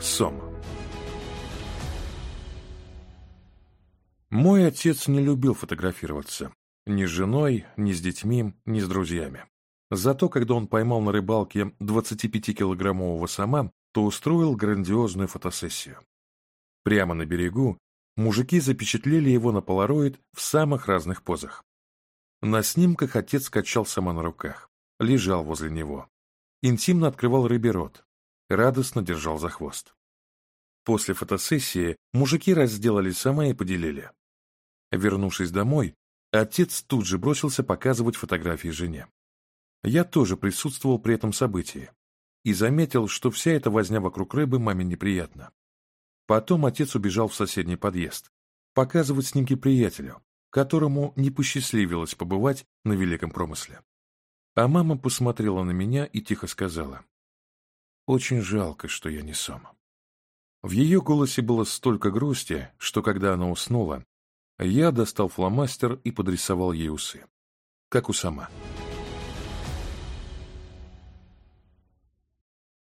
Сома. Мой отец не любил фотографироваться. Ни с женой, ни с детьми, ни с друзьями. Зато, когда он поймал на рыбалке 25-килограммового сама, то устроил грандиозную фотосессию. Прямо на берегу мужики запечатлели его на полароид в самых разных позах. На снимках отец качал сама на руках, лежал возле него. Интимно открывал рыбе рот, радостно держал за хвост. После фотосессии мужики разделали сама и поделили. Вернувшись домой, отец тут же бросился показывать фотографии жене. Я тоже присутствовал при этом событии и заметил, что вся эта возня вокруг рыбы маме неприятна. Потом отец убежал в соседний подъезд, показывать снимки приятелю, которому не посчастливилось побывать на великом промысле. А мама посмотрела на меня и тихо сказала, очень жалко, что я не сам. В ее голосе было столько грусти, что когда она уснула, я достал фломастер и подрисовал ей усы. Как у сама.